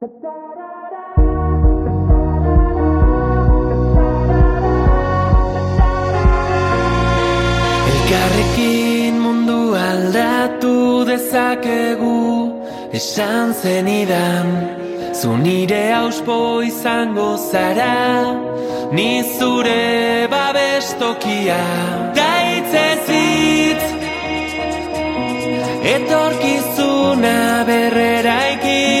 Elkarrekin mundu aldatu dezakegu Esan zenidan Zu nire auspo izango zara Ni zure babestokia Daitzez hitz Etorkizuna berreraiki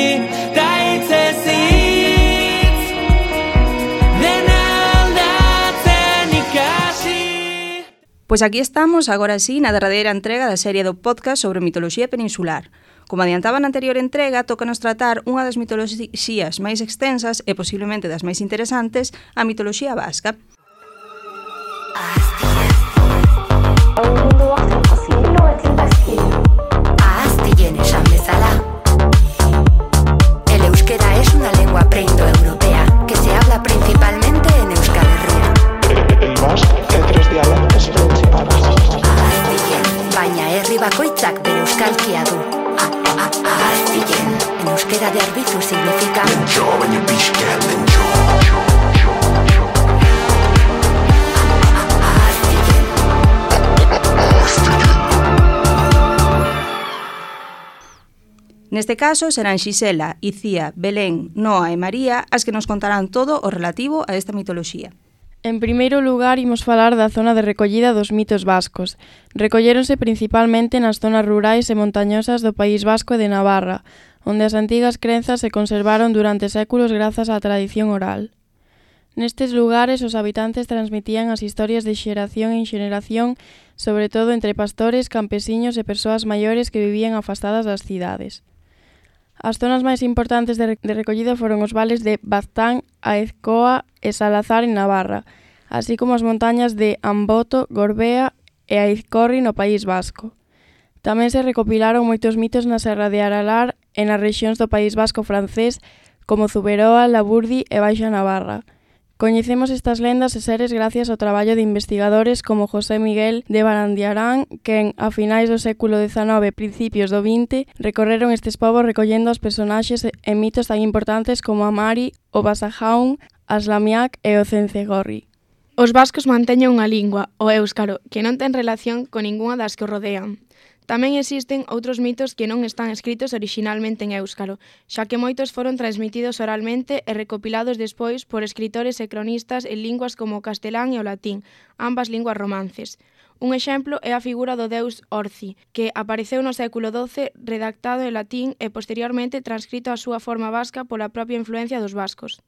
Pois aquí estamos, agora sí, na derradeira entrega da serie do podcast sobre mitoloxía peninsular. Como adiantaba na anterior entrega, tocanos tratar unha das mitoloxías máis extensas e posiblemente das máis interesantes, a mitoloxía vasca. Ahaztien esan bezala El euskera es una lengua prein euskalkia du. En euskera de arbizu significa Ahaztien. Neste caso serán Xisela, Icía, Belén, Noa e María as que nos contarán todo o relativo a esta mitoloxía. En primeiro lugar, imos falar da zona de recollida dos mitos vascos. Recolléronse principalmente nas zonas rurais e montañosas do País Vasco e de Navarra, onde as antigas crenzas se conservaron durante séculos grazas á tradición oral. Nestes lugares, os habitantes transmitían as historias de xeración en xeración, sobre todo entre pastores, campesiños e persoas maiores que vivían afastadas das cidades. As zonas máis importantes de, de recollida foron os vales de Baztán, Aezcoa e Salazar en Navarra, así como as montañas de Amboto, Gorbea e Aizcorri no País Vasco. Tamén se recopilaron moitos mitos na Serra de Aralar e nas rexións do País Vasco francés como Zuberoa, Laburdi e Baixa Navarra. Coñecemos estas lendas e seres gracias ao traballo de investigadores como José Miguel de Barandiarán, quen a finais do século XIX e principios do XX recorreron estes povos recollendo os personaxes e mitos tan importantes como a Mari, o Basajaun, as Slamiac e o Cencegorri. Os vascos manteñen unha lingua, o éuscaro, que non ten relación con ningunha das que o rodean. Tamén existen outros mitos que non están escritos orixinalmente en éuscaro, xa que moitos foron transmitidos oralmente e recopilados despois por escritores e cronistas en linguas como o castelán e o latín, ambas linguas romances. Un exemplo é a figura do deus Orci, que apareceu no século XII redactado en latín e posteriormente transcrito a súa forma vasca pola propia influencia dos vascos.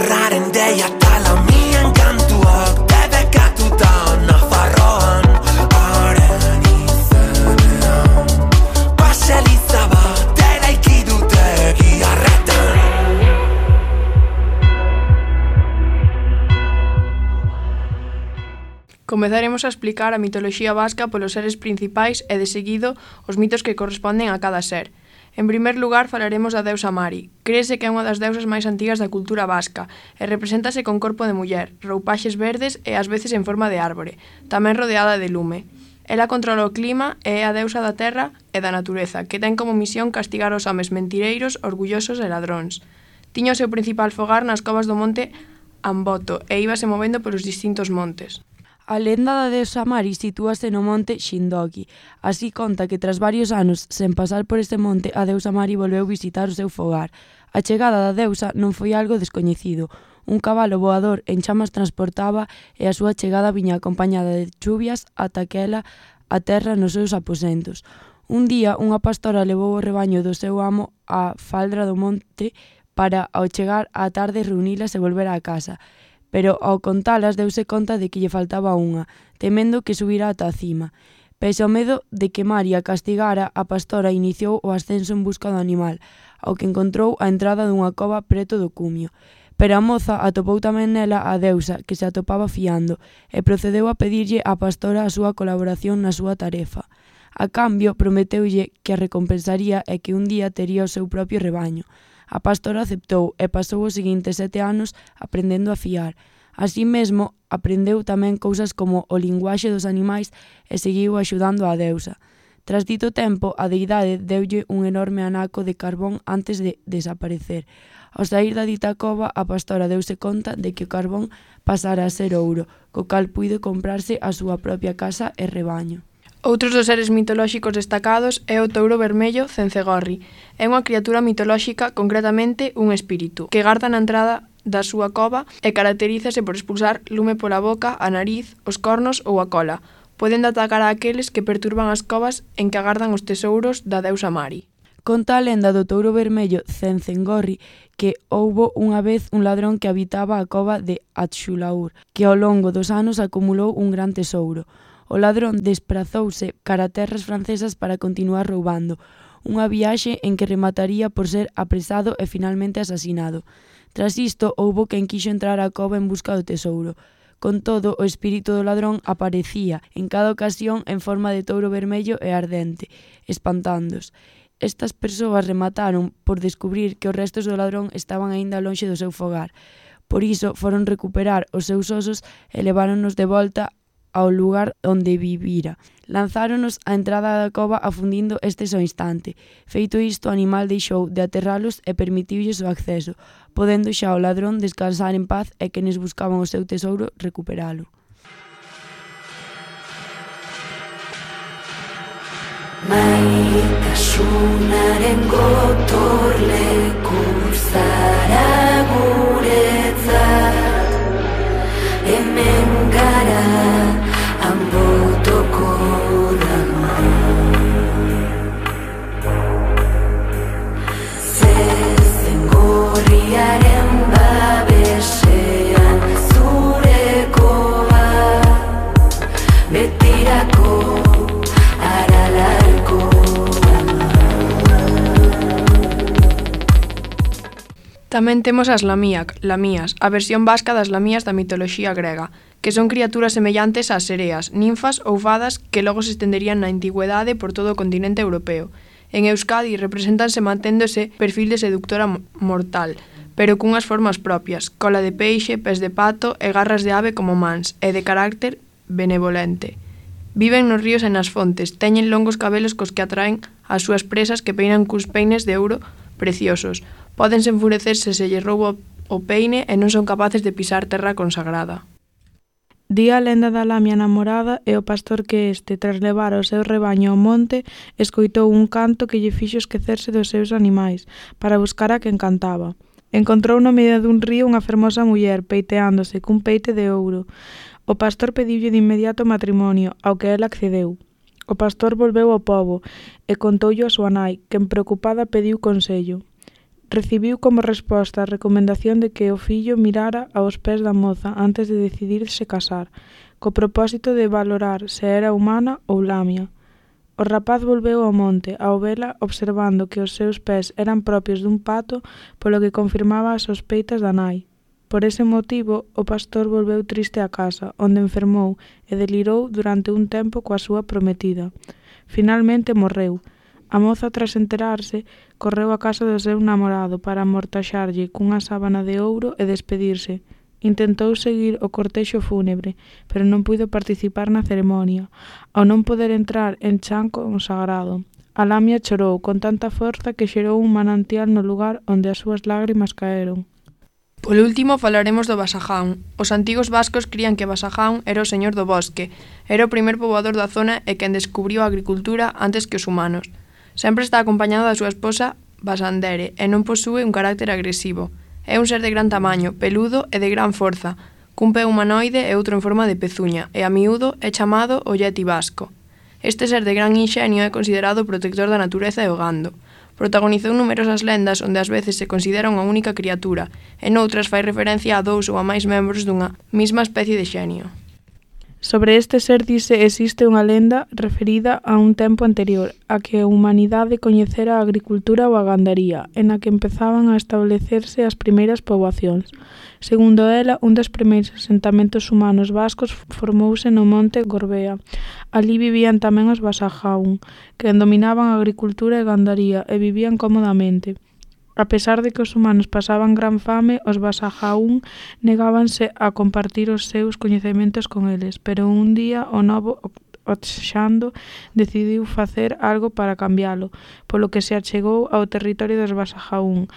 arraren deia tala mi enkantuak debekatuta Nafarroan haren izenean Paseliza bat eraiki dute giarretan Comezaremos a explicar a mitoloxía vasca polos seres principais e de seguido os mitos que corresponden a cada ser – En primer lugar, falaremos da deusa Mari. Crese que é unha das deusas máis antigas da cultura vasca e represéntase con corpo de muller, roupaxes verdes e ás veces en forma de árbore, tamén rodeada de lume. Ela controla o clima e é a deusa da terra e da natureza, que ten como misión castigar os homes mentireiros, orgullosos e ladróns. Tiña o seu principal fogar nas covas do monte Amboto e íbase movendo polos distintos montes. A lenda da deusa Mari sitúase no monte Shindoki. Así conta que tras varios anos sen pasar por este monte, a deusa Mari volveu visitar o seu fogar. A chegada da deusa non foi algo descoñecido. Un cabalo voador en chamas transportaba e a súa chegada viña acompañada de chuvias ata que ela a terra nos seus aposentos. Un día, unha pastora levou o rebaño do seu amo á faldra do monte para, ao chegar á tarde, reunilas e volver á casa pero ao contalas deuse conta de que lle faltaba unha, temendo que subira ata a cima. Pese ao medo de que María castigara, a pastora iniciou o ascenso en busca do animal, ao que encontrou a entrada dunha cova preto do cumio. Pero a moza atopou tamén nela a deusa, que se atopaba fiando, e procedeu a pedirlle á pastora a súa colaboración na súa tarefa. A cambio, prometeulle que a recompensaría e que un día tería o seu propio rebaño. A pastora aceptou e pasou os seguintes sete anos aprendendo a fiar. Así mesmo, aprendeu tamén cousas como o linguaxe dos animais e seguiu axudando a deusa. Tras dito tempo, a deidade deulle un enorme anaco de carbón antes de desaparecer. Ao sair da dita cova, a pastora deuse conta de que o carbón pasara a ser ouro, co cal puido comprarse a súa propia casa e rebaño. Outros dos seres mitolóxicos destacados é o touro vermello Cencegorri. É unha criatura mitolóxica, concretamente un espírito, que garda na entrada da súa cova e caracterízase por expulsar lume pola boca, a nariz, os cornos ou a cola. Poden atacar a aqueles que perturban as covas en que agardan os tesouros da deusa Mari. Conta a lenda do touro vermello Cencengorri que houbo unha vez un ladrón que habitaba a cova de Atxulaur, que ao longo dos anos acumulou un gran tesouro. O ladrón desprazouse cara terras francesas para continuar roubando, unha viaxe en que remataría por ser apresado e finalmente asasinado. Tras isto, houbo quen quixo entrar á cova en busca do tesouro. Con todo, o espírito do ladrón aparecía en cada ocasión en forma de touro vermello e ardente, espantándos. Estas persoas remataron por descubrir que os restos do ladrón estaban aínda lonxe do seu fogar. Por iso foron recuperar os seus osos e leváronos de volta ao lugar onde vivira. Lanzáronos á entrada da cova afundindo estes ao instante. Feito isto, o animal deixou de aterralos e permitiulles o acceso, podendo xa o ladrón descansar en paz e quenes buscaban o seu tesouro recuperalo. Maitasunaren gotorleku zara guretzat Hemen Tamén temos as lamíac, lamías, a versión vasca das lamías da mitoloxía grega, que son criaturas semellantes ás sereas, ninfas ou fadas que logo se estenderían na antigüedade por todo o continente europeo. En Euskadi representanse mantendo ese perfil de seductora mortal, pero cunhas formas propias, cola de peixe, pés de pato e garras de ave como mans, e de carácter benevolente. Viven nos ríos e nas fontes, teñen longos cabelos cos que atraen as súas presas que peinan cuns peines de ouro preciosos. Pódense enfurecer se se lle rouba o peine e non son capaces de pisar terra consagrada. Día a lenda da lamia namorada e o pastor que este, tras levar o seu rebaño ao monte, escoitou un canto que lle fixo esquecerse dos seus animais, para buscar a quen cantaba. Encontrou no medio dun río unha fermosa muller, peiteándose cun peite de ouro. O pastor pediulle de inmediato matrimonio, ao que ela accedeu. O pastor volveu ao pobo e contoullo a súa nai, quen preocupada pediu consello. Recibiu como resposta a recomendación de que o fillo mirara aos pés da moza antes de decidirse casar, co propósito de valorar se era humana ou lamia. O rapaz volveu ao monte, ao vela, observando que os seus pés eran propios dun pato, polo que confirmaba as sospeitas da nai. Por ese motivo o pastor volveu triste a casa, onde enfermou e delirou durante un tempo coa súa prometida. Finalmente morreu. A moza, tras enterarse, correu a casa do seu namorado para amortaxarlle cunha sábana de ouro e despedirse. Intentou seguir o cortexo fúnebre, pero non puido participar na ceremonia, ao non poder entrar en chan consagrado. A lamia chorou con tanta forza que xerou un manantial no lugar onde as súas lágrimas caeron. Por último, falaremos do Basaján. Os antigos vascos crían que Basaján era o señor do bosque, era o primer poboador da zona e quen descubriu a agricultura antes que os humanos. Sempre está acompañado da súa esposa Basandere e non posúe un carácter agresivo. É un ser de gran tamaño, peludo e de gran forza, cun pé humanoide e outro en forma de pezuña, e a miúdo é chamado o Yeti Vasco. Este ser de gran inxenio é considerado protector da natureza e o gando. Protagonizou numerosas lendas onde ás veces se considera unha única criatura, e noutras fai referencia a dous ou a máis membros dunha mesma especie de xenio. Sobre este ser dice existe unha lenda referida a un tempo anterior, a que a humanidade coñecera a agricultura ou a gandaría, en a que empezaban a establecerse as primeiras poboacións. Segundo ela, un dos primeiros asentamentos humanos vascos formouse no monte Gorbea. Alí vivían tamén os basajaun, que dominaban a agricultura e gandaría e vivían cómodamente. A pesar de que os humanos pasaban gran fame, os Basajaún negábanse a compartir os seus coñecementos con eles, pero un día o novo Otxando decidiu facer algo para cambialo, polo que se achegou ao territorio dos Basajaún,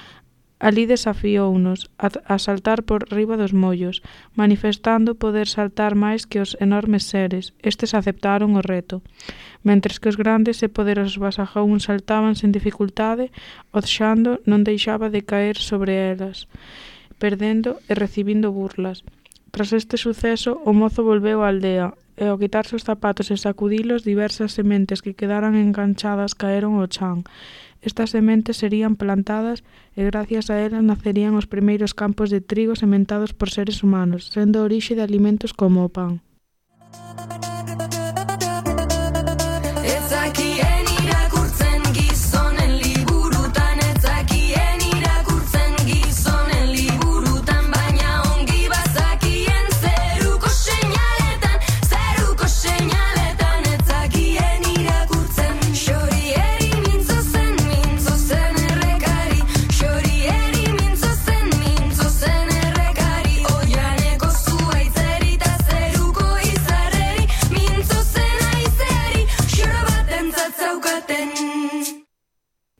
Alí desafiounos a saltar por riba dos mollos, manifestando poder saltar máis que os enormes seres. Estes aceptaron o reto. Mentres que os grandes e poderosos basajón saltaban sen dificultade, o xando non deixaba de caer sobre elas, perdendo e recibindo burlas. Tras este suceso, o mozo volveu á aldea, e ao quitarse os zapatos e sacudilos, diversas sementes que quedaran enganchadas caeron ao chan, Estas sementes serían plantadas e gracias a elas nacerían os primeiros campos de trigo sementados por seres humanos, sendo orixe de alimentos como o pan. It's like the end.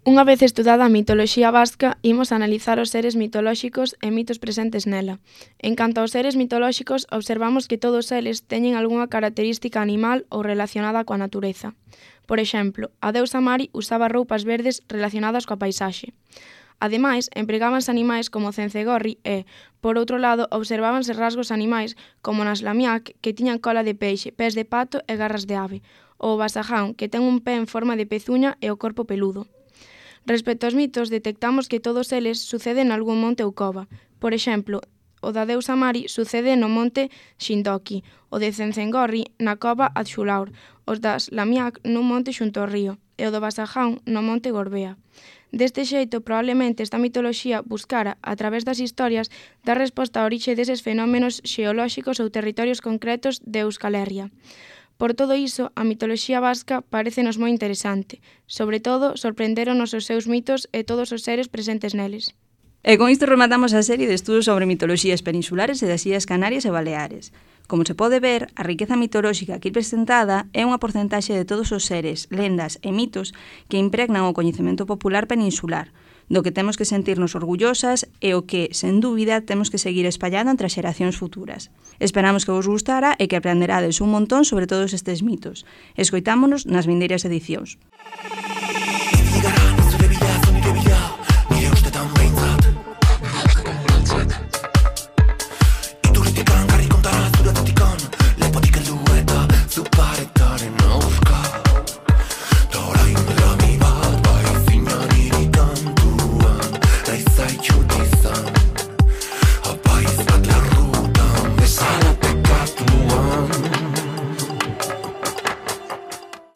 Unha vez estudada a mitoloxía vasca, imos analizar os seres mitolóxicos e mitos presentes nela. En canto aos seres mitolóxicos, observamos que todos eles teñen algunha característica animal ou relacionada coa natureza. Por exemplo, a deusa Mari usaba roupas verdes relacionadas coa paisaxe. Ademais, empregábanse animais como o cencegorri e, por outro lado, observábanse rasgos animais como nas lamiac, que tiñan cola de peixe, pés de pato e garras de ave, ou o basaján, que ten un pé en forma de pezuña e o corpo peludo. Respecto aos mitos, detectamos que todos eles suceden algún monte ou cova. Por exemplo, o da deusa Mari sucede no monte Xindoki, o de Cencengorri na cova Adxulaur, os das Lamiac nun monte xunto ao río e o do Basaján no monte Gorbea. Deste xeito, probablemente esta mitoloxía buscara, a través das historias, dar resposta á orixe deses fenómenos xeolóxicos ou territorios concretos de Euskal Herria. Por todo iso, a mitoloxía vasca parecenos moi interesante. Sobre todo, sorprenderonos os seus mitos e todos os seres presentes neles. E con isto rematamos a serie de estudos sobre mitoloxías peninsulares e das Illas Canarias e Baleares. Como se pode ver, a riqueza mitolóxica aquí presentada é unha porcentaxe de todos os seres, lendas e mitos que impregnan o coñecemento popular peninsular, do que temos que sentirnos orgullosas e o que, sen dúbida, temos que seguir espallando entre as xeracións futuras. Esperamos que vos gustara e que aprenderades un montón sobre todos estes mitos. Escoitámonos nas vindeiras edicións.